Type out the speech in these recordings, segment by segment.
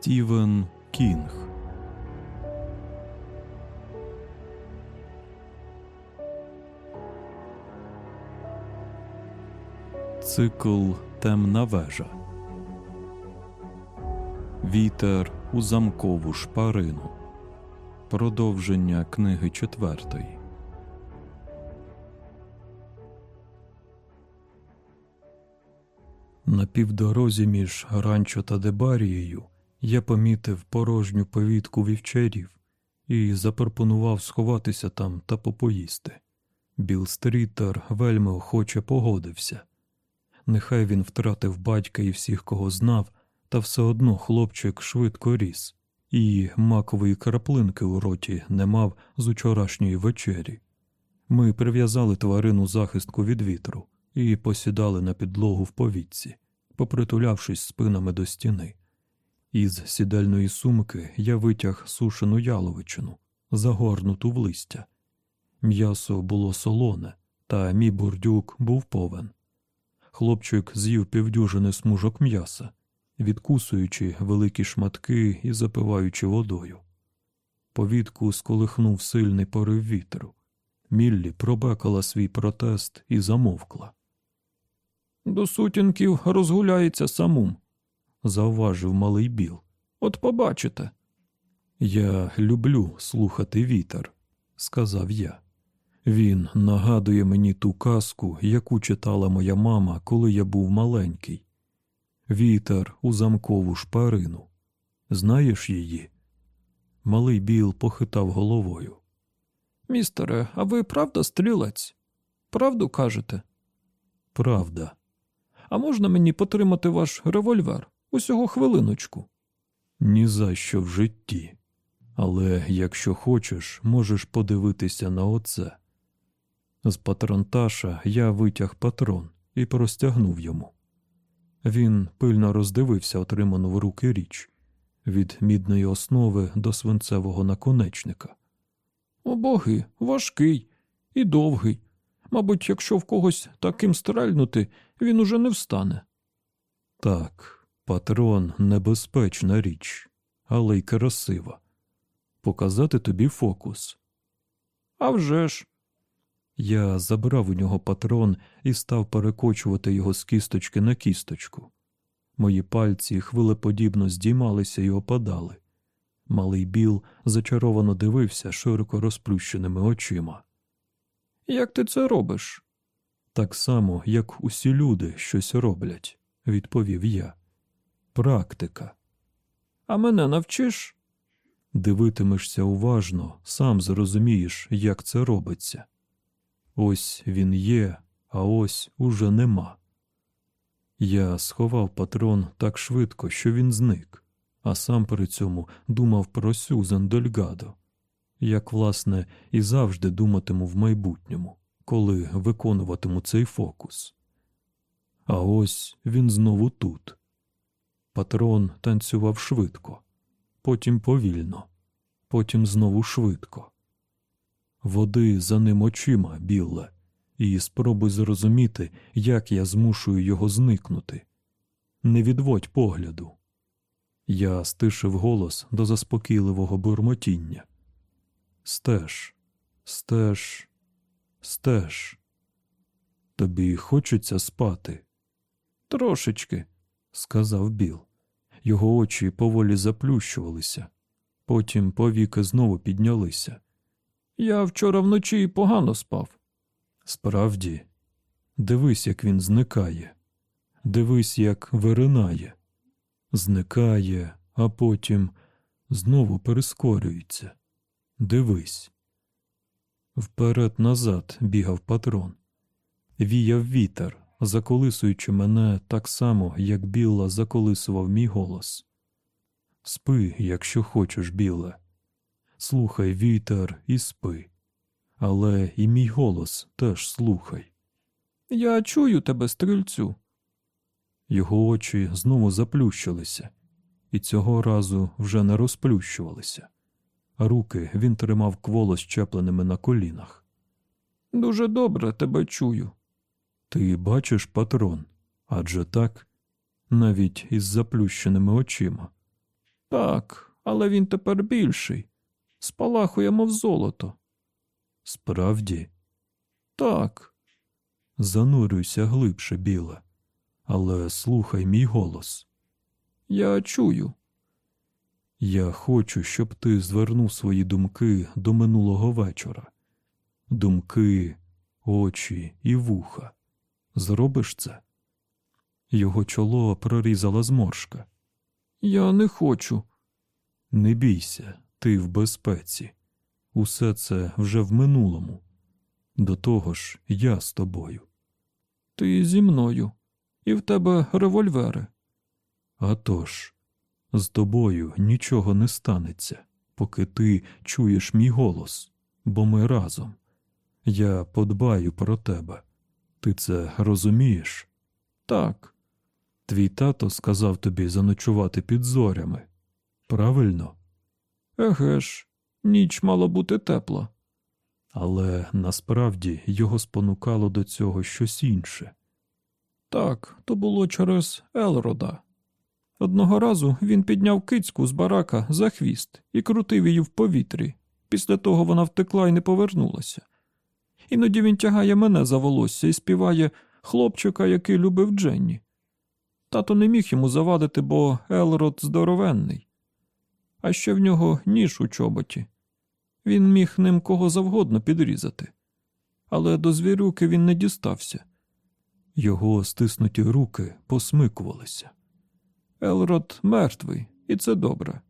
Стівен Кінг. Цикл Темна вежа. Вітер у замкову шпарину. Продовження книги четвертої. На півдорозі між Ранчо та Дебарією я помітив порожню повітку вівчарів і запропонував сховатися там та попоїсти. Біл Стрітер вельми охоче погодився. Нехай він втратив батька і всіх, кого знав, та все одно хлопчик швидко ріс, і макової краплинки у роті не мав з учорашньої вечері. Ми прив'язали тварину захистку від вітру і посідали на підлогу в повітці, попритулявшись спинами до стіни. Із сідельної сумки я витяг сушену яловичину, загорнуту в листя. М'ясо було солоне, та мій бурдюк був повен. Хлопчик з'їв півдюжини смужок м'яса, відкусуючи великі шматки і запиваючи водою. Повітку сколихнув сильний порив вітру. Міллі пробекала свій протест і замовкла. До сутінків розгуляється самум, зауважив малий Біл. От побачите. Я люблю слухати вітер, сказав я. Він нагадує мені ту казку, яку читала моя мама, коли я був маленький. Вітер у замкову шпарину. Знаєш її? Малий Біл похитав головою. Містере, а ви правда стрілець? Правду кажете? Правда. А можна мені потримати ваш револьвер? Усього хвилиночку. Ні за що в житті. Але якщо хочеш, можеш подивитися на оце. З патронташа я витяг патрон і простягнув йому. Він пильно роздивився отриману в руки річ від мідної основи до свинцевого наконечника. О боги, важкий і довгий. Мабуть, якщо в когось таким стрельнути, він уже не встане. Так, патрон небезпечна річ, але й красива. Показати тобі фокус. «А вже ж!» Я забрав у нього патрон і став перекочувати його з кісточки на кісточку. Мої пальці хвилеподібно здіймалися і опадали. Малий Біл зачаровано дивився широко розплющеними очима. Як ти це робиш? Так само, як усі люди щось роблять, відповів я. Практика. А мене навчиш? Дивитимешся уважно, сам зрозумієш, як це робиться. Ось він є, а ось уже нема. Я сховав патрон так швидко, що він зник, а сам при цьому думав про Сюзан Дольгадо, як, власне, і завжди думатиму в майбутньому, коли виконуватиму цей фокус. А ось він знову тут. Патрон танцював швидко, потім повільно, потім знову швидко. Води за ним очима, білле, і спробуй зрозуміти, як я змушую його зникнути. Не відводь погляду. Я стишив голос до заспокійливого бурмотіння. Стеж, стеж, стеж. Тобі хочеться спати? Трошечки, сказав Біл. Його очі поволі заплющувалися, потім повіки знову піднялися. Я вчора вночі погано спав. Справді, дивись, як він зникає, дивись, як виринає, зникає, а потім знову перескорюється. Дивись. Вперед назад бігав патрон. Віяв вітер, заколисуючи мене так само, як Білла заколисував мій голос. Спи, якщо хочеш, Білле. Слухай вітер і спи, але і мій голос теж слухай. Я чую тебе, стрільцю. Його очі знову заплющилися, і цього разу вже не розплющувалися. Руки він тримав кволо щепленими на колінах. Дуже добре тебе чую. Ти бачиш патрон, адже так, навіть із заплющеними очима. Так, але він тепер більший. Спалахує, мов золото. Справді, Так, занурюйся глибше, біле, але слухай мій голос. я чую. Я хочу, щоб ти звернув свої думки до минулого вечора. Думки, очі і вуха. Зробиш це? Його чоло прорізала зморшка. Я не хочу. Не бійся, ти в безпеці. Усе це вже в минулому. До того ж, я з тобою. Ти зі мною. І в тебе револьвери. А тож, з тобою нічого не станеться, поки ти чуєш мій голос, бо ми разом. Я подбаю про тебе. Ти це розумієш? Так, Твій тато сказав тобі заночувати під зорями. Правильно? еге ж, ніч мала бути тепла. Але насправді його спонукало до цього щось інше. Так, то було через Елрода. Одного разу він підняв кицьку з барака за хвіст і крутив її в повітрі. Після того вона втекла і не повернулася. Іноді він тягає мене за волосся і співає хлопчика, який любив Дженні. Тато не міг йому завадити, бо Елрод здоровенний. А ще в нього ніж у чоботі. Він міг ним кого завгодно підрізати. Але до звірюки він не дістався. Його стиснуті руки посмикувалися. Елрод мертвий, і це добре.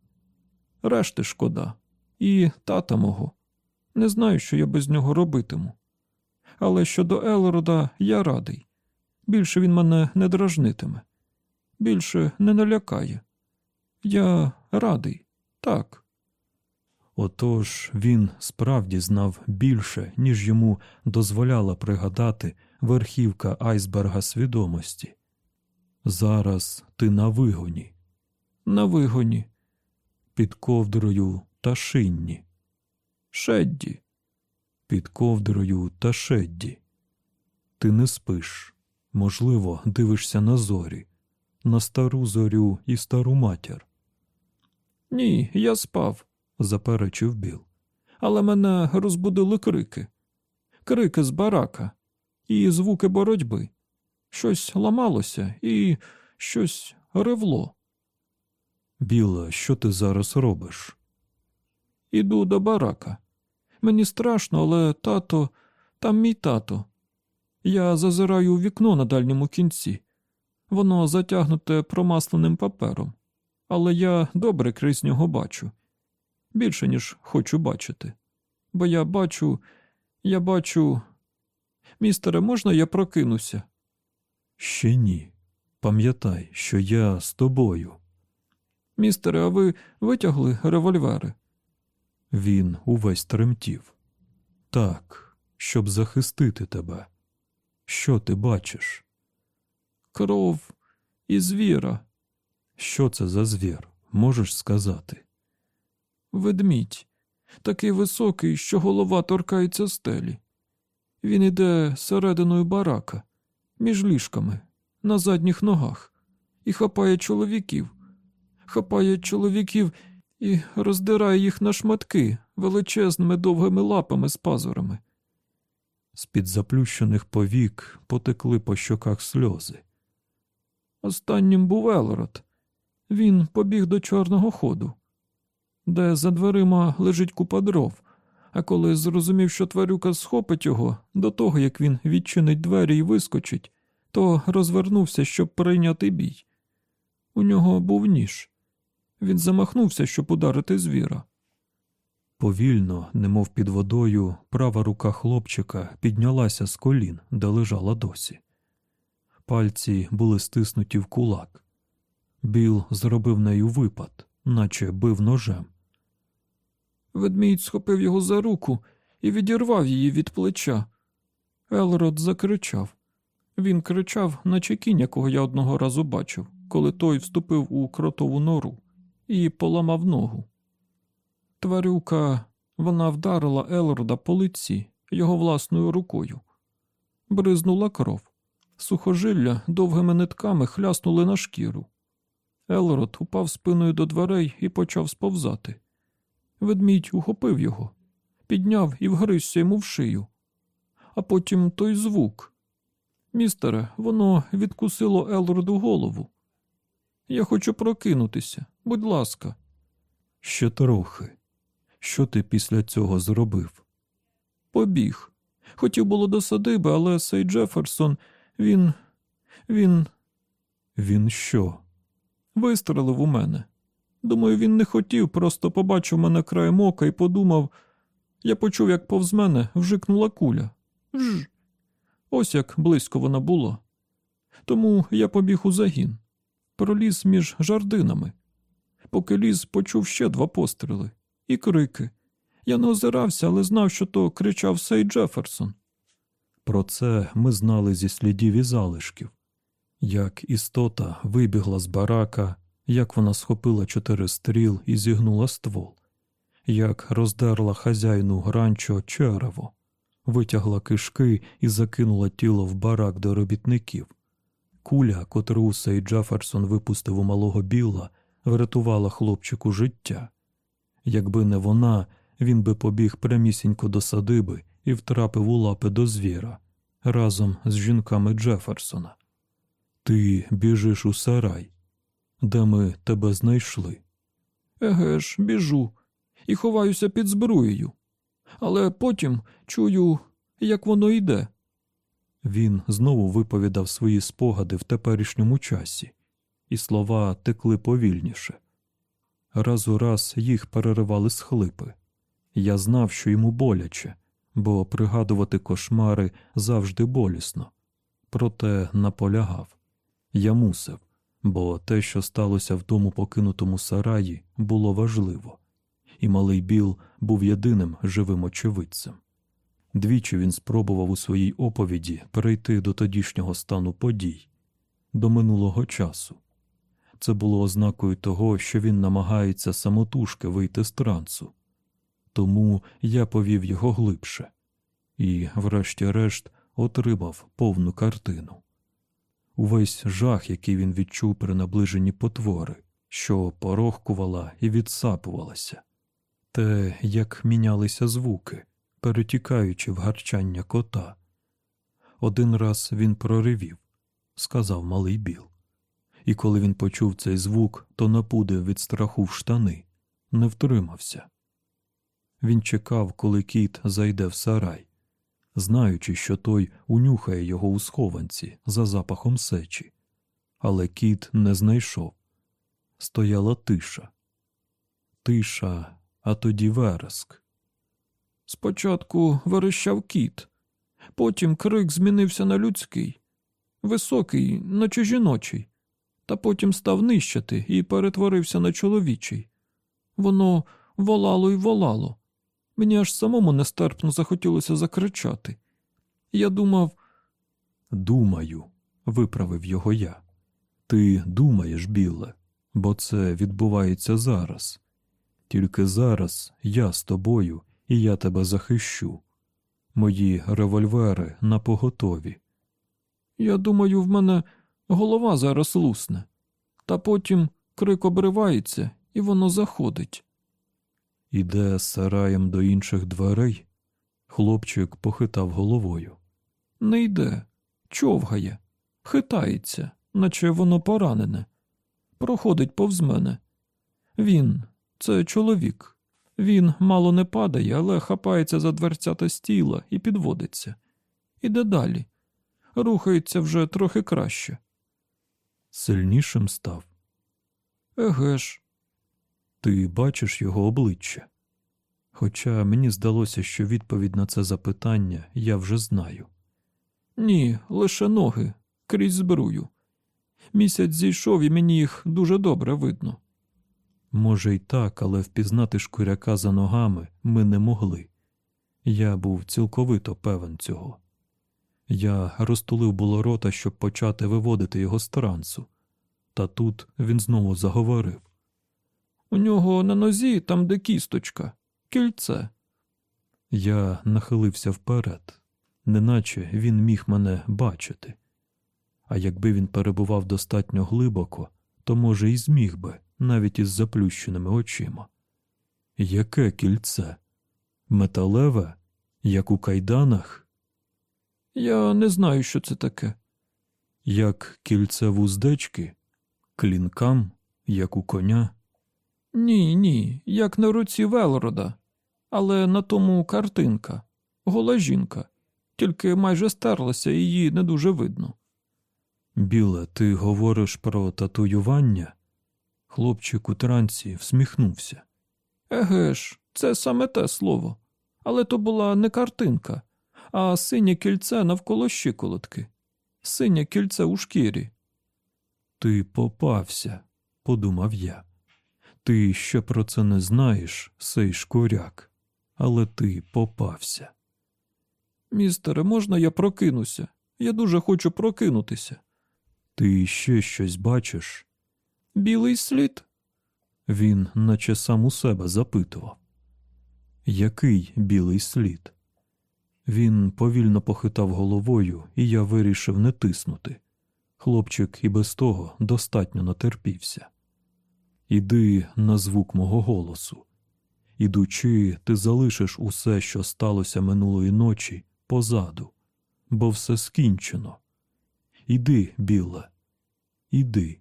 Решти шкода. І тата мого. Не знаю, що я без нього робитиму. Але щодо Елрода я радий. Більше він мене не дражнитиме, більше не налякає. Я радий, так. Отож він справді знав більше, ніж йому дозволяла пригадати верхівка айсберга свідомості. Зараз ти на вигоні, На вигоні. під ковдрою та шинні, Шедді. Під ковдрою та шедді. Ти не спиш, можливо, дивишся на зорі, на стару зорю і стару матір, Ні, я спав, заперечив Біл. але мене розбудили крики. Крики з барака і звуки боротьби. Щось ламалося і щось ревло. Біла, що ти зараз робиш? Іду до барака. Мені страшно, але тато, там мій тато. Я зазираю у вікно на дальньому кінці. Воно затягнуте промасленим папером, але я добре крізь нього бачу. Більше, ніж хочу бачити. Бо я бачу, я бачу. Містере, можна я прокинуся? Ще ні. Пам'ятай, що я з тобою. Містере, а ви витягли револьвери? Він увесь тремтів. Так, щоб захистити тебе. Що ти бачиш? Кров і звіра, Що це за звір? Можеш сказати? ведмідь, такий високий, що голова торкається стелі. Він іде серединою барака, між ліжками, на задніх ногах, і хапає чоловіків, хапає чоловіків і роздирає їх на шматки величезними довгими лапами з пазурами. З-під заплющених повік потекли по щоках сльози. Останнім був Елрод. Він побіг до чорного ходу, де за дверима лежить купа дров, а коли зрозумів, що тварюка схопить його до того, як він відчинить двері і вискочить, то розвернувся, щоб прийняти бій. У нього був ніж. Він замахнувся, щоб ударити звіра. Повільно, немов під водою, права рука хлопчика піднялася з колін, де лежала досі. Пальці були стиснуті в кулак. Біл зробив нею випад, наче бив ножем. Ведмідь схопив його за руку і відірвав її від плеча. Елрод закричав. Він кричав, наче кінь, якого я одного разу бачив, коли той вступив у кротову нору і поламав ногу. Тварюка, вона вдарила Елрода по лиці його власною рукою. Бризнула кров. Сухожилля довгими нитками хляснули на шкіру. Елрод упав спиною до дверей і почав сповзати. Ведмідь ухопив його, підняв і вгризся йому в шию. А потім той звук. Містере, воно відкусило Елроду голову. Я хочу прокинутися, будь ласка. Ще трохи. Що ти після цього зробив? Побіг. Хотів було до садиби, але Сей Джеферсон, він. він Він що? вистрелив у мене. Думаю, він не хотів, просто побачив мене краєм ока і подумав. Я почув, як повз мене вжикнула куля. Вж. Ось як близько вона була. Тому я побіг у загін, проліз між жардинами. Поки ліз, почув ще два постріли і крики. Я не озирався, але знав, що то кричав Сей Джеферсон. Про це ми знали зі слідів і залишків. Як істота вибігла з барака, як вона схопила чотири стріл і зігнула ствол, як роздерла хазяїну гранчо черево, витягла кишки і закинула тіло в барак до робітників. Куля, котру Сей Джеферсон випустив у малого Білла, врятувала хлопчику життя. Якби не вона, він би побіг прямісінько до садиби і втрапив у лапи до звіра разом з жінками Джеферсона. Ти біжиш у сарай, де ми тебе знайшли. Еге ж, біжу і ховаюся під зброєю. Але потім чую, як воно йде. Він знову виповідав свої спогади в теперішньому часі, і слова текли повільніше. Раз у раз їх переривали схлипи. Я знав, що йому боляче, бо пригадувати кошмари завжди болісно. Проте наполягав. Я мусив, бо те, що сталося в тому покинутому сараї, було важливо, і малий Біл був єдиним живим очевидцем. Двічі він спробував у своїй оповіді перейти до тодішнього стану подій, до минулого часу. Це було ознакою того, що він намагається самотужки вийти з трансу. Тому я повів його глибше і, врешті-решт, отримав повну картину. Увесь жах, який він відчув при наближенні потвори, що порохкувала і відсапувалася, те, як мінялися звуки, перетікаючи в гарчання кота. Один раз він проривів, сказав малий Біл. І коли він почув цей звук, то напудив від страху в штани, не втримався. Він чекав, коли кіт зайде в сарай, знаючи, що той унюхає його у схованці за запахом сечі. Але кіт не знайшов. Стояла тиша. Тиша, а тоді вереск. Спочатку верещав кіт, потім крик змінився на людський, високий, наче жіночий, та потім став нищати і перетворився на чоловічий. Воно волало й волало. Мені аж самому нестерпно захотілося закричати. Я думав, Думаю, виправив його я. Ти думаєш, Білле, бо це відбувається зараз. Тільки зараз я з тобою і я тебе захищу. Мої револьвери на поготові. я думаю, в мене голова зараз лусне, та потім крик обривається і воно заходить. Іде сараєм до інших дверей. Хлопчик похитав головою. Не йде, човгає, хитається, наче воно поранене. Проходить повз мене. Він, це чоловік. Він мало не падає, але хапається за дверцята стіла і підводиться. Іде далі. Рухається вже трохи краще. Сильнішим став. Еге ж, Ти бачиш його обличчя. Хоча мені здалося, що відповідь на це запитання я вже знаю. ні, лише ноги, крізь збрую. Місяць зійшов і мені їх дуже добре видно. Може, й так, але впізнати шкуряка за ногами ми не могли. Я був цілковито певен цього. Я розтулив було рота, щоб почати виводити його з трансу. Та тут він знову заговорив. У нього на нозі там де кісточка, кільце. Я нахилився вперед, неначе він міг мене бачити. А якби він перебував достатньо глибоко, то, може, і зміг би, навіть із заплющеними очима. Яке кільце? Металеве, як у кайданах, Я не знаю, що це таке. як кільце вуздечки, клінкам, як у коня. Ні, ні, як на руці Велрода. Але на тому картинка, гола жінка, тільки майже стерлася, її не дуже видно. Біле, ти говориш про татуювання? Хлопчик у трансі всміхнувся. Еге ж, це саме те слово. Але то була не картинка, а синє кільце навколо щиколотки. Синє кільце у шкірі. Ти попався, подумав я. Ти ще про це не знаєш, сей шкуряк, але ти попався. Містере, можна я прокинуся? Я дуже хочу прокинутися. Ти ще щось бачиш? Білий слід? Він наче сам у себе запитував. Який білий слід? Він повільно похитав головою, і я вирішив не тиснути. Хлопчик і без того достатньо натерпівся. Іди на звук мого голосу. Ідучи, ти залишиш усе, що сталося минулої ночі, позаду, бо все скінчено. Іди, біле, іди.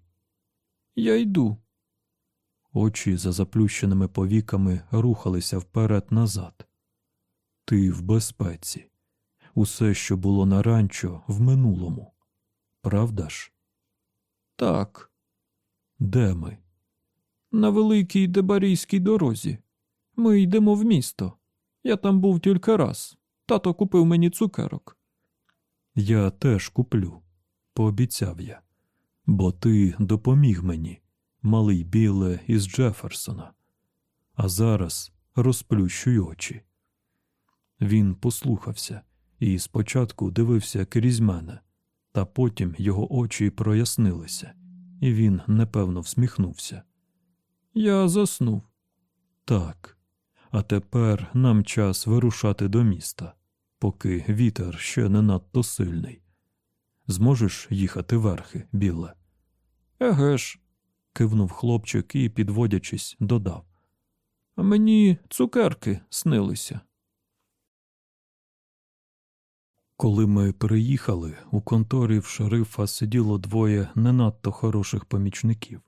Я йду. Очі за заплющеними повіками рухалися вперед-назад. Ти в безпеці. Усе, що було на ранчо, в минулому. Правда ж? Так, Де ми? на великій дебарійській дорозі. Ми йдемо в місто. Я там був тільки раз. Тато купив мені цукерок. Я теж куплю, пообіцяв я. Бо ти допоміг мені, малий біле із Джеферсона. А зараз розплющуй очі. Він послухався і спочатку дивився крізь мене, та потім його очі прояснилися, і він непевно всміхнувся. Я заснув. Так, а тепер нам час вирушати до міста, поки вітер ще не надто сильний. Зможеш їхати верхи, біле? Еге ж, кивнув хлопчик і, підводячись, додав. мені цукерки снилися. Коли ми приїхали, у конторі в шерифа сиділо двоє не надто хороших помічників.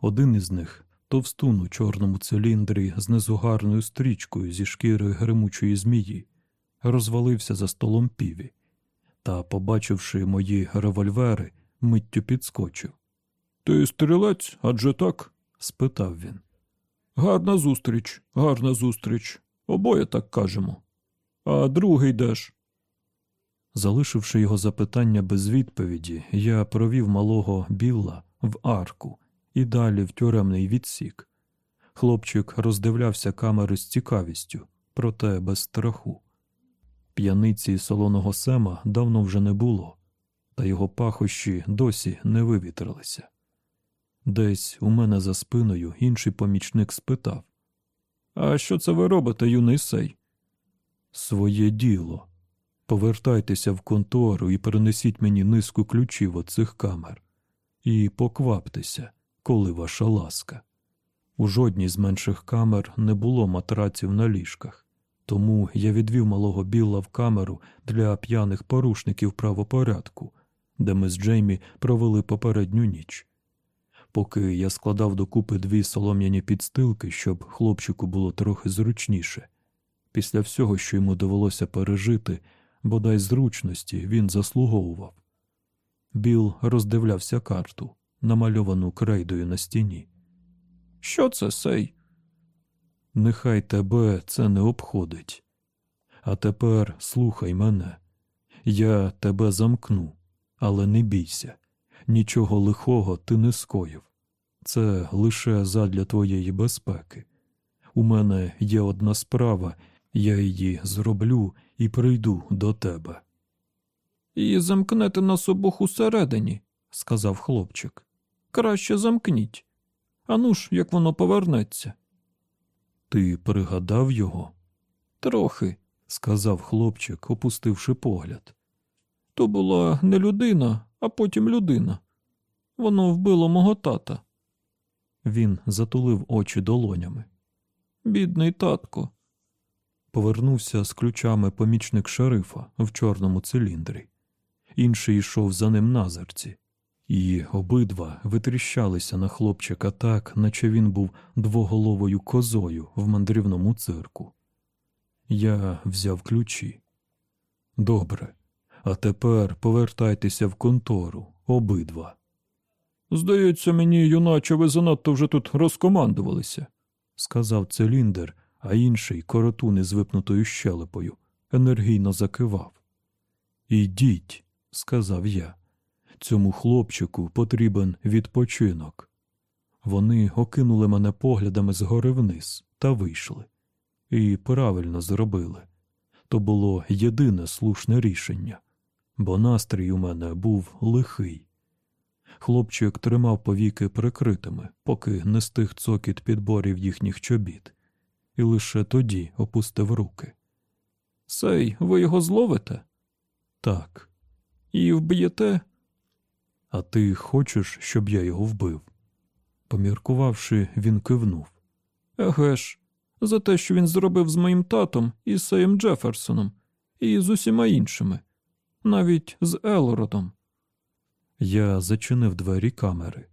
Один із них товстун у чорному циліндрі з незугарною стрічкою зі шкіри гримучої змії, розвалився за столом піві та, побачивши мої револьвери, миттю підскочив. Ти стрілець, адже так? Спитав він. Гарна зустріч, гарна зустріч. Обоє так кажемо. А другий де ж? Залишивши його запитання без відповіді, я провів малого Білла в арку і далі в тюремний відсік. Хлопчик роздивлявся камери з цікавістю, проте без страху. П'яниці солоного сема давно вже не було, та його пахощі досі не вивітрилися. Десь у мене за спиною інший помічник спитав А що це ви робите, юний сей? Своє діло. Повертайтеся в контору і перенесіть мені низку ключів від цих камер. І покваптеся, коли ваша ласка. У жодній з менших камер не було матраців на ліжках, тому я відвів малого Білла в камеру для п'яних порушників правопорядку, де ми з Джеймі провели попередню ніч. Поки я складав докупи дві солом'яні підстилки, щоб хлопчику було трохи зручніше. Після всього, що йому довелося пережити, бодай зручності він заслуговував. Біл роздивлявся карту, намальовану крейдою на стіні. Що це сей? Нехай тебе це не обходить. А тепер слухай мене. Я тебе замкну, але не бійся. Нічого лихого ти не скоїв. Це лише задля твоєї безпеки. У мене є одна справа, я її зроблю і прийду до тебе. І замкнете нас обох усередині, сказав хлопчик. Краще замкніть. Ану ж, як воно повернеться. Ти пригадав його? Трохи, сказав хлопчик, опустивши погляд. то була не людина, а потім людина. Воно вбило мого тата. Він затулив очі долонями. Бідний татко. Повернувся з ключами помічник шерифа в чорному циліндрі. Інший йшов за ним назирці, і обидва витріщалися на хлопчика так, наче він був двоголовою козою в мандрівному цирку. Я взяв ключі. Добре, а тепер повертайтеся в контору, обидва. Здається, мені, юначе, ви занадто вже тут розкомандувалися. сказав циліндр, а інший, коротуни з випнутою щелепою, енергійно закивав. Ідіть, сказав я. Цьому хлопчику потрібен відпочинок. Вони окинули мене поглядами згори вниз та вийшли. І правильно зробили. То було єдине слушне рішення, бо настрій у мене був лихий. Хлопчик тримав повіки прикритими, поки не стих цокіт підборів їхніх чобіт, і лише тоді опустив руки. Сей, ви його зловите? Так, І вб'єте? а ти хочеш, щоб я його вбив? Поміркувавши, він кивнув. Еге ж, за те, що він зробив з моїм татом і Сеєм Джеферсоном, і з усіма іншими, навіть з Елродом. Я зачинив двері камери,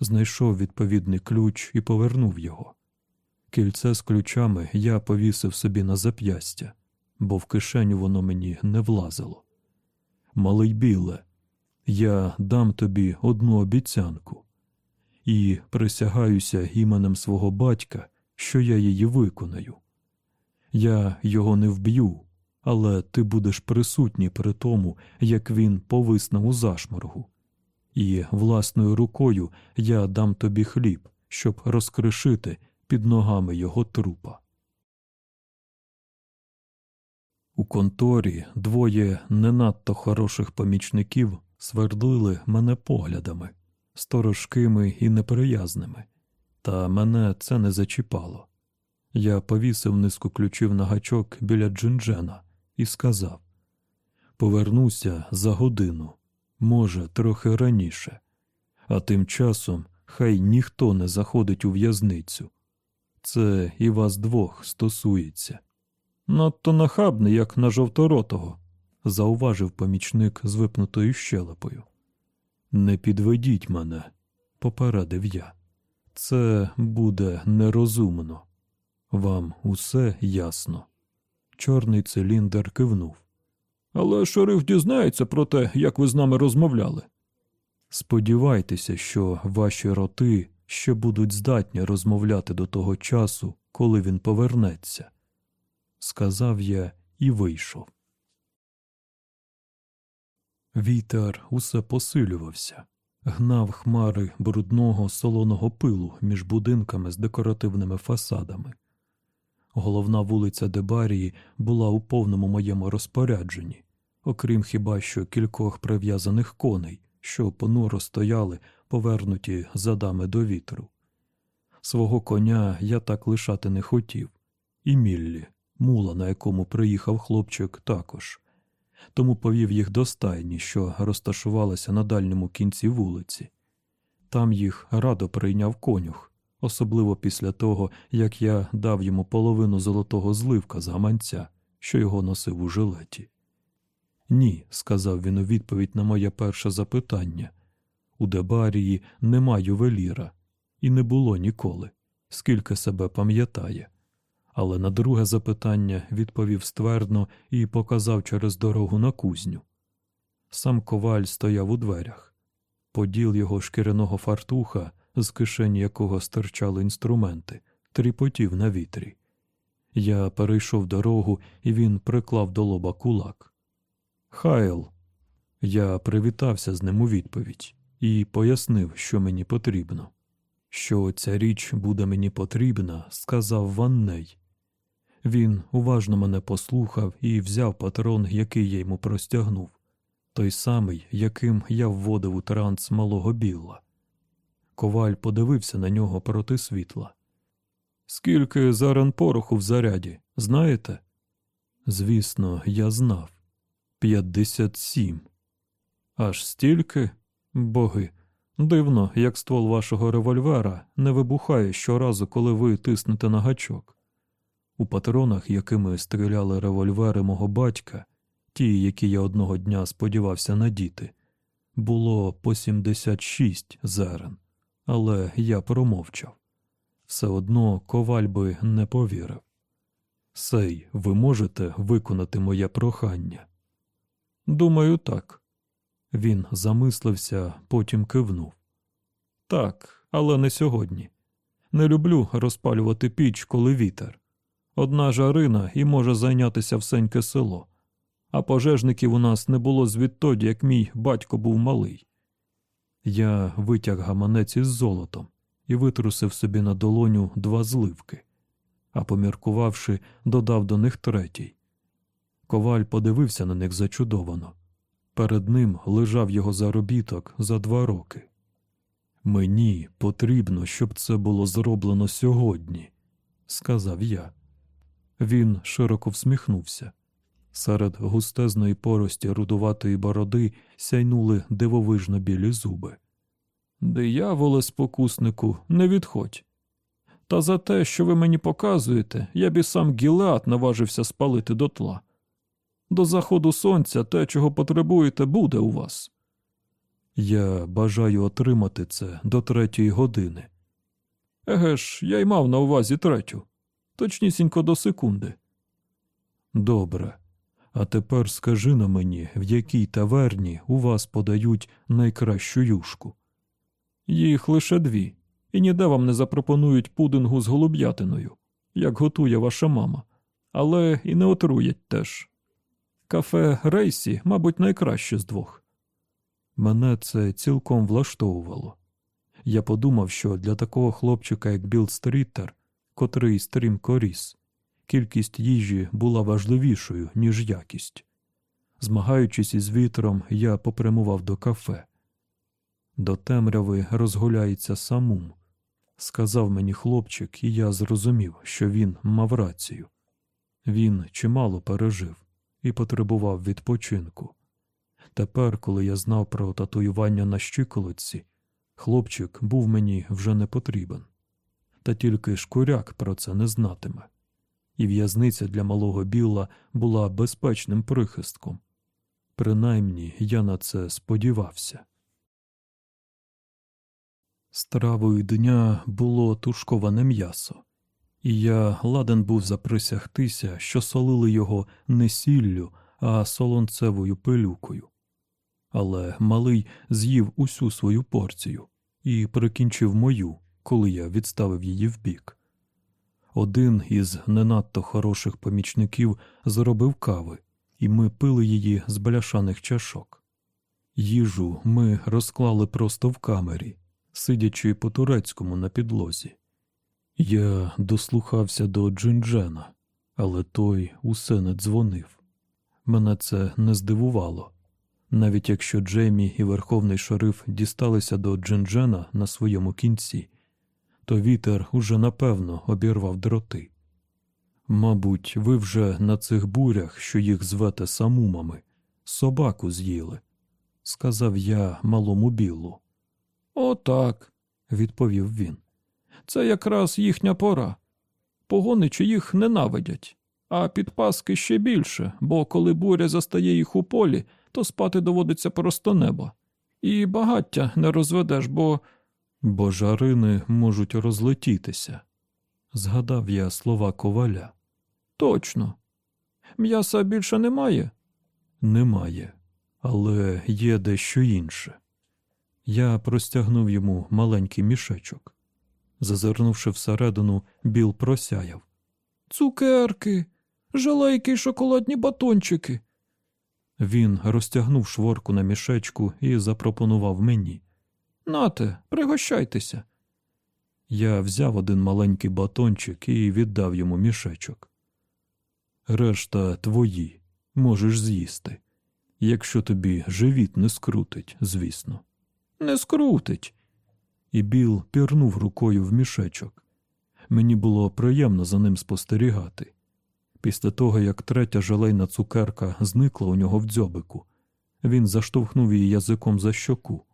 знайшов відповідний ключ і повернув його. Кільце з ключами я повісив собі на зап'ястя, бо в кишеню воно мені не влазило. Малий біле, я дам тобі одну обіцянку і присягаюся іменем свого батька, що я її виконаю. Я його не вб'ю, але ти будеш присутній при тому, як він повисне у зашморгу. І власною рукою я дам тобі хліб, щоб розкришити під ногами його трупа. У конторі двоє не надто хороших помічників свердлили мене поглядами, сторожкими і неприязними, та мене це не зачіпало. Я повісив низку ключів на гачок біля Джинджена і сказав Повернуся за годину, може, трохи раніше, а тим часом хай ніхто не заходить у в'язницю. Це і вас двох стосується. Надто нахабний, як на жовторотого. зауважив помічник з випнутою щелепою. Не підведіть мене, попередив я. Це буде нерозумно. Вам усе ясно. Чорний циліндр кивнув. Але шериф дізнається про те, як ви з нами розмовляли. Сподівайтеся, що ваші роти ще будуть здатні розмовляти до того часу, коли він повернеться, сказав я і вийшов. Вітер усе посилювався, гнав хмари брудного солоного пилу між будинками з декоративними фасадами. Головна вулиця Дебарії була у повному моєму розпорядженні, окрім хіба що кількох прив'язаних коней, що понуро стояли, повернуті задами до вітру. Свого коня я так лишати не хотів, і Міллі, мула, на якому приїхав хлопчик, також. Тому повів їх до стайні, що розташувалася на дальньому кінці вулиці. Там їх радо прийняв конюх, особливо після того, як я дав йому половину золотого зливка з гаманця, що його носив у жилеті. Ні, сказав він у відповідь на моє перше запитання. У Дебарії нема ювеліра, і не було ніколи, скільки себе пам'ятає. Але на друге запитання відповів ствердно і показав через дорогу на кузню. Сам коваль стояв у дверях. Поділ його шкіряного фартуха, з кишені якого стирчали інструменти, тріпотів на вітрі. Я перейшов дорогу, і він приклав до лоба кулак. Хайл. Я привітався з ним у відповідь і пояснив, що мені потрібно. Що ця річ буде мені потрібна, сказав Ванней. Він уважно мене послухав і взяв патрон, який я йому простягнув, той самий, яким я вводив у транс малого Білла. Коваль подивився на нього проти світла. Скільки заран пороху в заряді, знаєте? Звісно, я знав. П'ятдесят сім. Аж стільки, боги, Дивно, як ствол вашого револьвера не вибухає щоразу, коли ви тиснете на гачок. У патронах, якими стріляли револьвери мого батька, ті, які я одного дня сподівався надіти, було по 76 зерен, але я промовчав. Все одно коваль би не повірив. Сей, ви можете виконати моє прохання? Думаю, так. Він замислився, потім кивнув. Так, але не сьогодні. Не люблю розпалювати піч, коли вітер. Одна жарина і може зайнятися всеньке село, а пожежників у нас не було звідтоді, як мій батько був малий. Я витяг гаманець із золотом і витрусив собі на долоню два зливки, а поміркувавши, додав до них третій. Коваль подивився на них зачудовано. Перед ним лежав його заробіток за два роки. Мені потрібно, щоб це було зроблено сьогодні, сказав я. Він широко всміхнувся. Серед густезної порості рудуватої бороди сяйнули дивовижно білі зуби. Дияволе, спокуснику, не відходь. Та за те, що ви мені показуєте, я б і сам Гілеат наважився спалити дотла. До заходу сонця те, чого потребуєте, буде у вас. Я бажаю отримати це до третьої години. Еге ж, я й мав на увазі третю, точнісінько до секунди. Добре. А тепер скажи на мені, в якій таверні у вас подають найкращу юшку. Їх лише дві, і ніде вам не запропонують пудингу з голуб'ятиною, як готує ваша мама, але і не отруять теж. Кафе Рейсі, мабуть, найкраще з двох. Мене це цілком влаштовувало. Я подумав, що для такого хлопчика, як Білл Стріттер, котрий стрімко ріс, кількість їжі була важливішою, ніж якість. Змагаючись із вітром, я попрямував до кафе. До темряви розгуляється самум, сказав мені хлопчик, і я зрозумів, що він мав рацію. Він чимало пережив і потребував відпочинку. Тепер, коли я знав про татуювання на щиколотці, хлопчик був мені вже не потрібен. Та тільки шкуряк про це не знатиме. І в'язниця для малого Білла була безпечним прихистком. Принаймні я на це сподівався. Стравою дня було тушковане м'ясо, і я ладен був заприсягтися, що солили його не сіллю, а солонцевою пилюкою. Але малий з'їв усю свою порцію і прикінчив мою, коли я відставив її вбік. Один із не надто хороших помічників зробив кави, і ми пили її з бляшаних чашок. Їжу ми розклали просто в камері, сидячи по турецькому на підлозі. Я дослухався до Джинджена, але той усе не дзвонив. Мене це не здивувало. Навіть якщо Джеймі і верховний шериф дісталися до Джинджена на своєму кінці, то вітер уже напевно обірвав дроти. Мабуть, ви вже на цих бурях, що їх звете самумами, собаку з'їли, сказав я малому білу. Отак, відповів він. Це якраз їхня пора. Погоничі їх ненавидять, а підпаски ще більше, бо коли буря застає їх у полі, то спати доводиться просто неба. І багаття не розведеш, бо. Бо жарини можуть розлетітися. Згадав я слова коваля. Точно. М'яса більше немає? Немає, але є дещо інше. Я простягнув йому маленький мішечок. Зазирнувши всередину, Біл просяяв. Цукерки, жалейки шоколадні батончики. Він розтягнув шворку на мішечку і запропонував мені. Нате, пригощайтеся. Я взяв один маленький батончик і віддав йому мішечок. Решта твої, можеш з'їсти, якщо тобі живіт не скрутить, звісно. Не скрутить. І Біл пірнув рукою в мішечок. Мені було приємно за ним спостерігати. Після того, як третя желейна цукерка зникла у нього в дзьобику, він заштовхнув її язиком за щоку.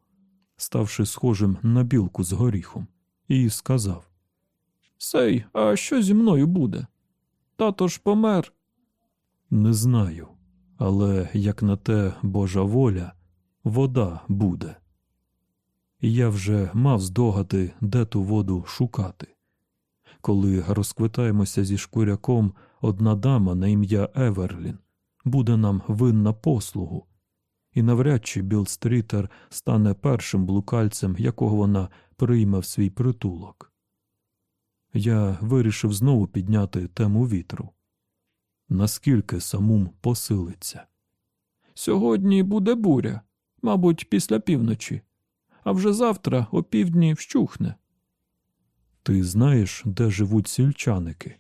ставши схожим на білку з горіхом, і сказав Сей, а що зі мною буде? Тато ж помер. Не знаю, але як на те Божа воля, вода буде. І я вже мав здогади, де ту воду шукати. Коли розквитаємося зі шкуряком, одна дама на ім'я Еверлін буде нам винна послугу, і навряд чи Білл Стрітер стане першим блукальцем, якого вона прийме в свій притулок. Я вирішив знову підняти тему вітру. Наскільки самум посилиться? Сьогодні буде буря, мабуть, після півночі, а вже завтра о півдні вщухне. Ти знаєш, де живуть сільчаники?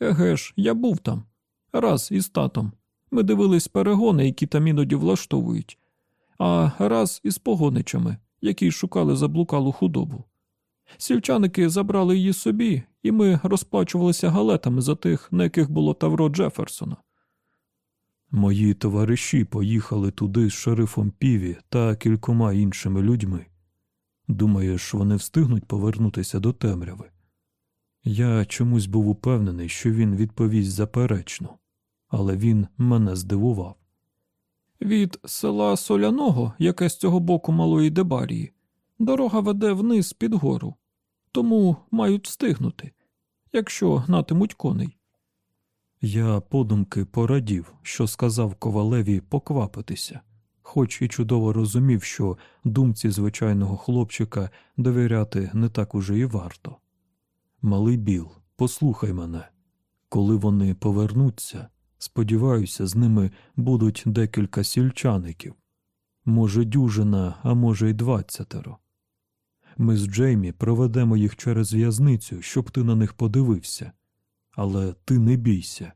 Еге ж, я був там. Раз із татом. Ми дивились перегони, які там іноді влаштовують, а раз із погоничами, які шукали заблукалу худобу. Сільчаники забрали її собі, і ми розплачувалися галетами за тих, на яких було тавро Джеферсона. Мої товариші поїхали туди з шерифом Піві та кількома іншими людьми. Думаєш, вони встигнуть повернутися до темряви? Я чомусь був упевнений, що він відповість заперечно, але він мене здивував. Від села Соляного, яке з цього боку малої Дебарії, дорога веде вниз під гору, тому мають встигнути, якщо гнатимуть коней. Я подумки порадів, що сказав ковалеві поквапитися, хоч і чудово розумів, що думці звичайного хлопчика довіряти не так уже і варто. Малий Біл, послухай мене. Коли вони повернуться, сподіваюся, з ними будуть декілька сільчаників. Може, дюжина, а може, й двадцятеро. Ми з Джеймі проведемо їх через в'язницю, щоб ти на них подивився. Але ти не бійся,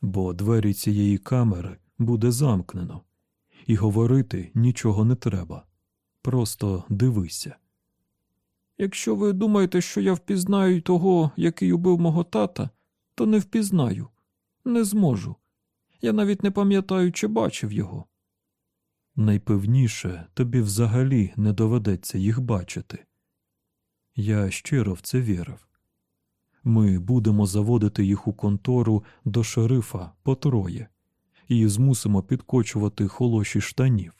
бо двері цієї камери буде замкнено, і говорити нічого не треба. Просто дивися. Якщо ви думаєте, що я впізнаю того, який убив мого тата, то не впізнаю, не зможу. Я навіть не пам'ятаю, чи бачив його. Найпевніше тобі взагалі не доведеться їх бачити. Я щиро в це вірив. Ми будемо заводити їх у контору до шерифа по троє і змусимо підкочувати холоші штанів.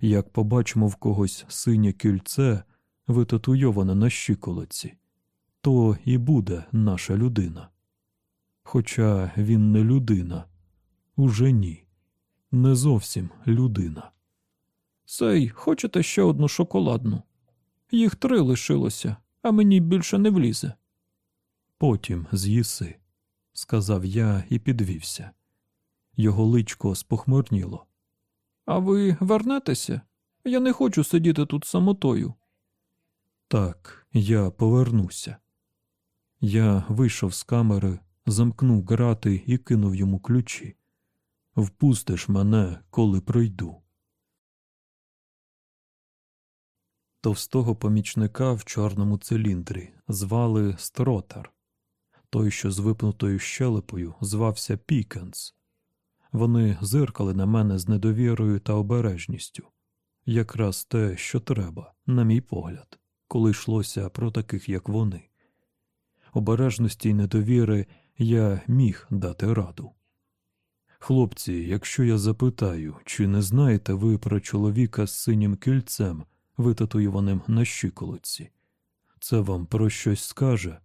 Як побачимо в когось синє кільце, витатуйоване на щиколоці, то і буде наша людина. Хоча він не людина, уже ні, не зовсім людина. Сей, хочете ще одну шоколадну? Їх три лишилося, а мені більше не влізе. Потім з'їси, сказав я і підвівся. Його личко спохмурніло. А ви вернетеся? Я не хочу сидіти тут самотою. Так, я повернуся. Я вийшов з камери, замкнув грати і кинув йому ключі. Впустиш мене, коли прийду. Товстого помічника в чорному циліндрі звали Стротер. Той, що з випнутою щелепою, звався Пікенс. Вони зиркали на мене з недовірою та обережністю. Якраз те, що треба, на мій погляд, коли йшлося про таких, як вони. Обережності й недовіри я міг дати раду. Хлопці, якщо я запитаю, чи не знаєте ви про чоловіка з синім кільцем, витатуюваним на щиколотці, це вам про щось скаже?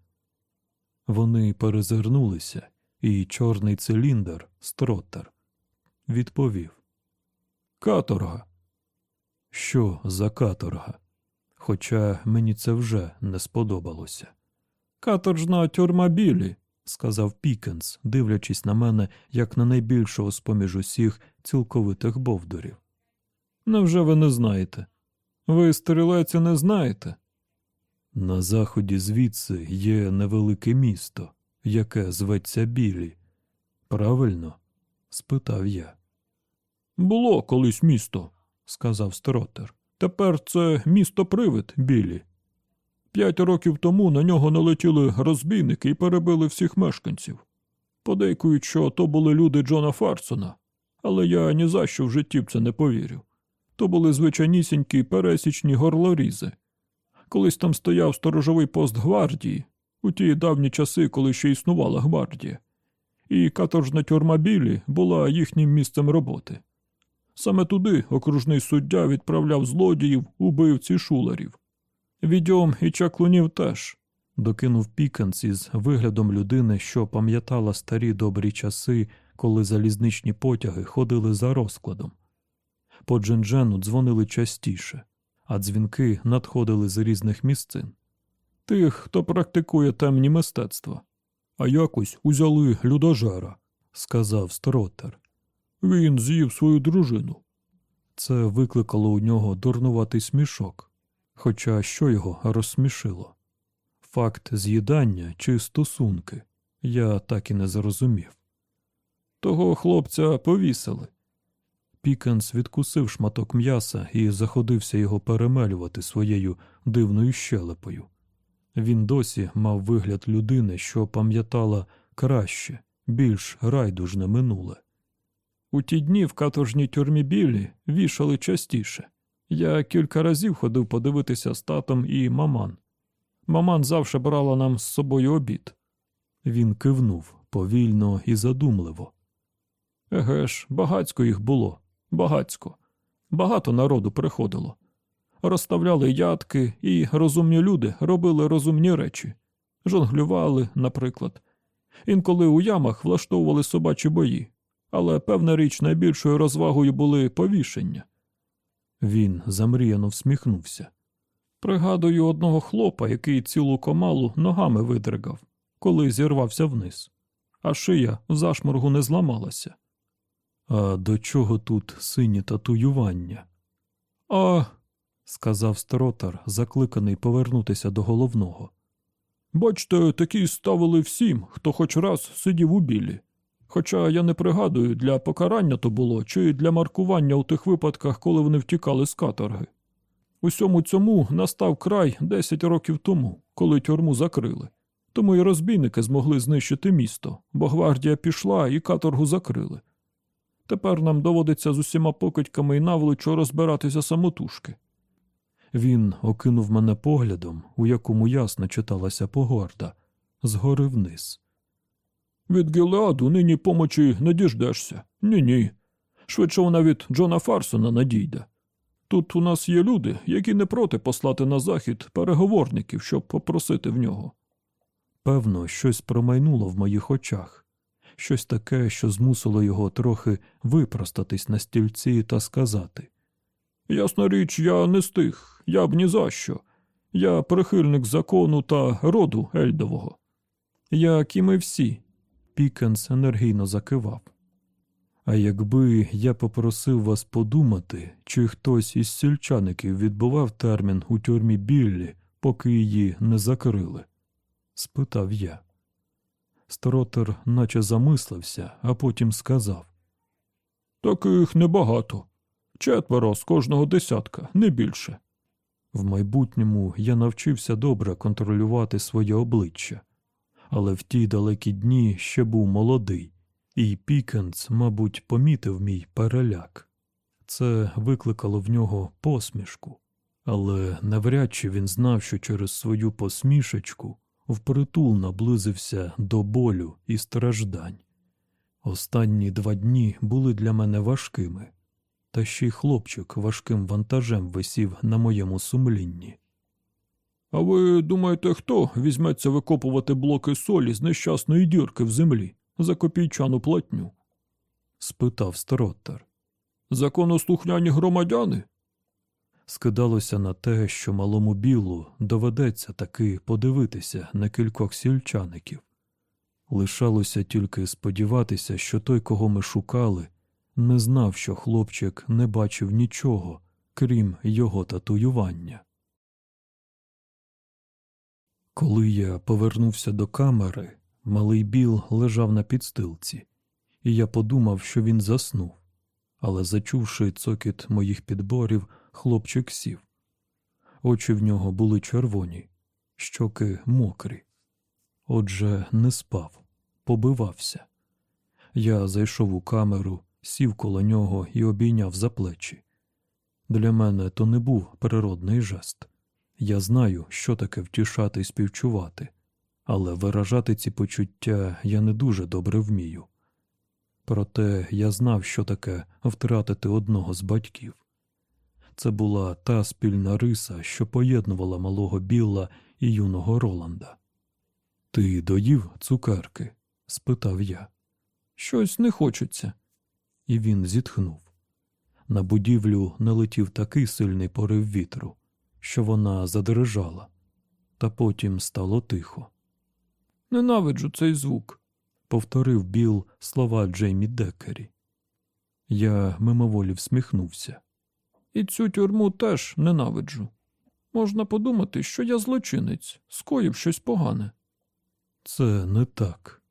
Вони перезирнулися, і чорний циліндр, стротер, відповів Каторга. Що за каторга? Хоча мені це вже не сподобалося. Каторжна тюрма білі, сказав Пікенс, дивлячись на мене, як на найбільшого з поміж усіх цілковитих бовдурів. Невже ви не знаєте? Ви стрілецю не знаєте? На заході звідси є невелике місто, яке зветься Білі. Правильно? спитав я. Було колись місто, сказав Стротер. Тепер це місто привид Білі. П'ять років тому на нього налетіли розбійники і перебили всіх мешканців. Подейкують, що то були люди Джона Фарсона, але я ні за що в житті б це не повірив. то були звичайнісінькі пересічні горлорізи. Колись там стояв сторожовий пост гвардії у ті давні часи, коли ще існувала гвардія, і каторжна тюрма білі була їхнім місцем роботи. Саме туди окружний суддя відправляв злодіїв, убивць і шулерів. Відьом і чаклунів теж. Докинув Пікенс із виглядом людини, що пам'ятала старі добрі часи, коли залізничні потяги ходили за розкладом. По Дженджену дзвонили частіше, а дзвінки надходили з різних місцин. Тих, хто практикує темні мистецтва. А якось узяли людожера, сказав Стротер. Він з'їв свою дружину. Це викликало у нього дурнуватий смішок. Хоча що його розсмішило? Факт з'їдання чи стосунки, я так і не зрозумів. Того хлопця повісили. Пікенс відкусив шматок м'яса і заходився його перемелювати своєю дивною щелепою. Він досі мав вигляд людини, що пам'ятала краще, більш райдужне минуле. У ті дні в каторжній тюрмі білі вішали частіше. Я кілька разів ходив подивитися з татом і маман. Маман завше брала нам з собою обід. Він кивнув повільно і задумливо. Еге ж, багацько їх було, багацько. Багато народу приходило. Розставляли ядки, і розумні люди робили розумні речі. Жонглювали, наприклад. Інколи у ямах влаштовували собачі бої, але певна річ найбільшою розвагою були повішення. Він замріяно всміхнувся. Пригадую одного хлопа, який цілу комалу ногами видригав, коли зірвався вниз, а шия в зашморгу не зламалася. А до чого тут сині татуювання? А, сказав Стротар, закликаний повернутися до головного. Бачте, такі ставили всім, хто хоч раз сидів у білі. Хоча я не пригадую, для покарання то було чи для маркування у тих випадках, коли вони втікали з каторги. Усьому цьому настав край 10 років тому, коли тюрму закрили. Тому і розбійники змогли знищити місто, бо гвардія пішла і каторгу закрили. Тепер нам доводиться з усіма покидьками і навличу розбиратися самотужки. Він окинув мене поглядом, у якому ясно читалася погорда, згори вниз. Від Гілеаду нині помочі не діждешся. Ні ні. Швидше вона від Джона Фарсона надійде. Тут у нас є люди, які не проти послати на захід переговорників, щоб попросити в нього. Певно, щось промайнуло в моїх очах, щось таке, що змусило його трохи випростатись на стільці та сказати. Ясна річ, я не з тих, я б ні за що. Я прихильник закону та роду Ельдового. Як і ми всі. Пікенс енергійно закивав. А якби я попросив вас подумати, чи хтось із сільчаників відбував термін у тюрмі Біллі, поки її не закрили? спитав я. Стротер наче замислився, а потім сказав Таких небагато. Четверо з кожного десятка, не більше. В майбутньому я навчився добре контролювати своє обличчя, але в ті далекі дні ще був молодий, і Пікенс, мабуть, помітив мій переляк. Це викликало в нього посмішку, але навряд чи він знав, що через свою посмішечку впритул наблизився до болю і страждань. Останні два дні були для мене важкими, та ще й хлопчик важким вантажем висів на моєму сумлінні. А ви думаєте, хто візьметься викопувати блоки солі з нещасної дірки в землі за копійчану платню? спитав Стротер. Законослухняні громадяни? Скидалося на те, що малому білу доведеться таки подивитися на кількох сільчаників. Лишалося тільки сподіватися, що той, кого ми шукали, не знав, що хлопчик не бачив нічого, крім його татуювання. Коли я повернувся до камери, малий біл лежав на підстилці, і я подумав, що він заснув, але, зачувши цокіт моїх підборів, хлопчик сів. Очі в нього були червоні, щоки мокрі. Отже, не спав, побивався. Я зайшов у камеру, сів коло нього і обійняв за плечі. Для мене то не був природний жест. Я знаю, що таке втішати і співчувати, але виражати ці почуття я не дуже добре вмію. Проте я знав, що таке втратити одного з батьків. Це була та спільна риса, що поєднувала малого Білла і юного Роланда. Ти доїв цукерки? спитав я. Щось не хочеться. І він зітхнув. На будівлю налетів такий сильний порив вітру, що вона задрижала, та потім стало тихо. Ненавиджу цей звук. Повторив Біл слова Джеймі Деккері. Я мимоволі всміхнувся. І цю тюрму теж ненавиджу. Можна подумати, що я злочинець, скоїв щось погане. Це не так.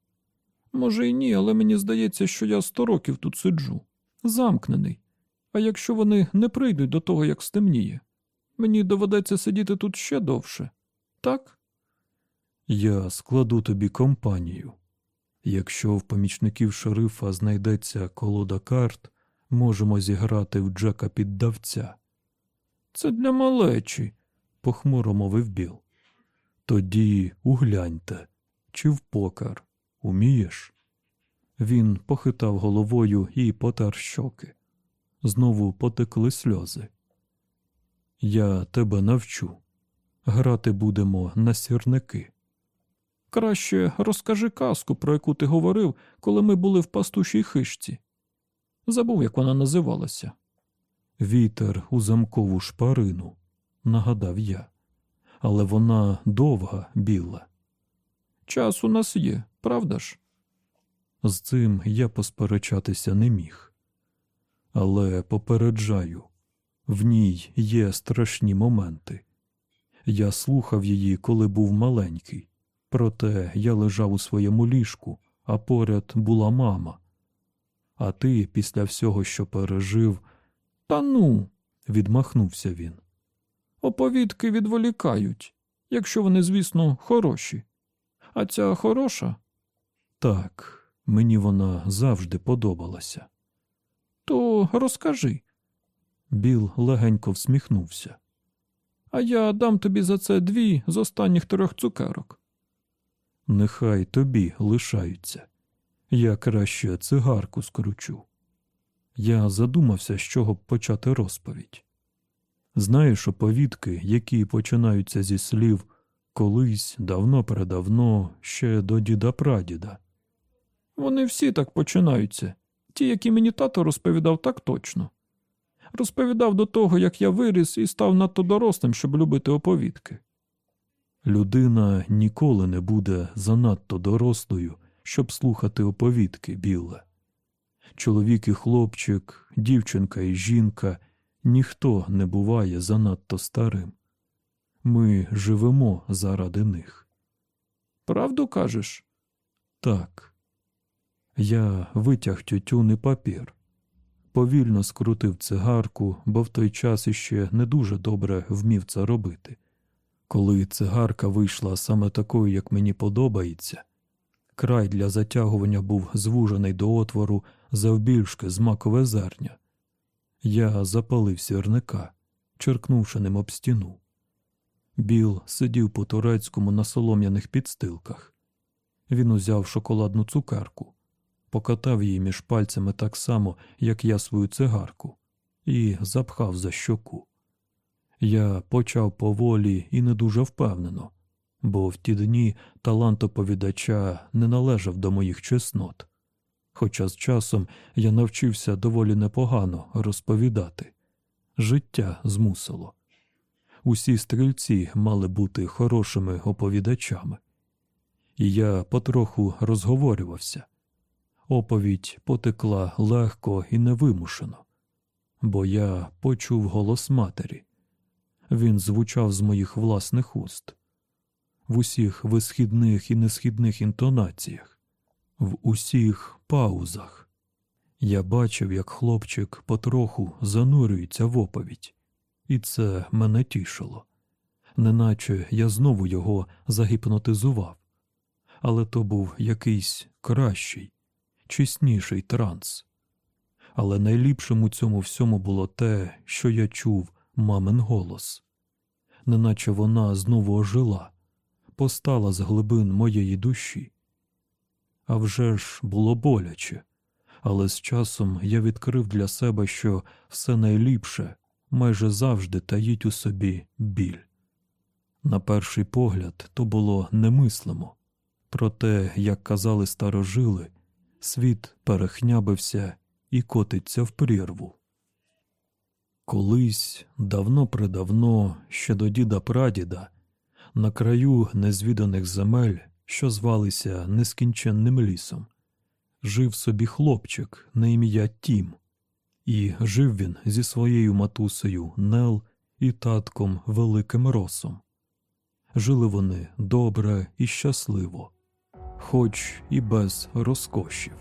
Може, і ні, але мені здається, що я сто років тут сиджу, замкнений. А якщо вони не прийдуть до того, як стемніє, мені доведеться сидіти тут ще довше, так? Я складу тобі компанію. Якщо в помічників шерифа знайдеться колода карт, можемо зіграти в Джека піддавця. Це для малечі, похмуро мовив Біл. Тоді угляньте, чи в покер умієш? Він похитав головою і потер щоки. Знову потекли сльози. Я тебе навчу. Грати будемо на сірники. Краще розкажи казку, про яку ти говорив, коли ми були в пастушій хишці. Забув, як вона називалася. Вітер у замкову шпарину, нагадав я, але вона довга, біла. Час у нас є, правда ж? З цим я посперечатися не міг. Але попереджаю, в ній є страшні моменти. Я слухав її, коли був маленький, проте я лежав у своєму ліжку, а поряд була мама. А ти, після всього, що пережив, та ну, відмахнувся він. Оповідки відволікають, якщо вони, звісно, хороші. А ця хороша? Так, мені вона завжди подобалася. То розкажи. Біл легенько всміхнувся. А я дам тобі за це дві з останніх трьох цукерок. Нехай тобі лишаються. Я краще цигарку скручу. Я задумався, з чого б почати розповідь. Знаєш оповідки, які починаються зі слів колись, давно передавно, ще до діда прадіда. Вони всі так починаються. Ті, які мені тато розповідав, так точно. Розповідав до того, як я виріс і став надто дорослим, щоб любити оповідки. Людина ніколи не буде занадто дорослою, щоб слухати оповідки, Білле. Чоловік і хлопчик, дівчинка і жінка ніхто не буває занадто старим. Ми живемо заради них. Правду кажеш? Так. Я витяг тютюн і папір, повільно скрутив цигарку, бо в той час іще не дуже добре вмів це робити. Коли цигарка вийшла саме такою, як мені подобається, край для затягування був звужений до отвору завбільшки з макове зерня. Я запалив сірника, черкнувши ним об стіну. Біл сидів по турецькому на солом'яних підстилках. Він узяв шоколадну цукерку, покатав її між пальцями так само, як я свою цигарку, і запхав за щоку. Я почав поволі і не дуже впевнено, бо в ті дні талант оповідача не належав до моїх чеснот, хоча з часом я навчився доволі непогано розповідати. Життя змусило. Усі стрільці мали бути хорошими оповідачами. І я потроху розговорювався. Оповідь потекла легко і невимушено, бо я почув голос матері. Він звучав з моїх власних уст, в усіх висхідних і несхідних інтонаціях, в усіх паузах. Я бачив, як хлопчик потроху занурюється в оповідь, і це мене тішило, неначе я знову його загіпнотизував, але то був якийсь кращий, чесніший транс. Але найліпшим у цьому всьому було те, що я чув мамин голос, неначе вона знову ожила, постала з глибин моєї душі. А вже ж було боляче, але з часом я відкрив для себе, що все найліпше майже завжди таїть у собі біль. На перший погляд, то було немислимо. Проте, як казали старожили, світ перехнябився і котиться в прірву. Колись, давно-предавно, ще до діда прадіда, на краю незвіданих земель, що звалися нескінченним лісом, жив собі хлопчик на ім'я Тім, і жив він зі своєю матусею Нел і татком Великим Росом. Жили вони добре і щасливо, хоч і без розкошів.